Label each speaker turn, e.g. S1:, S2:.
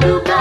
S1: Portugal.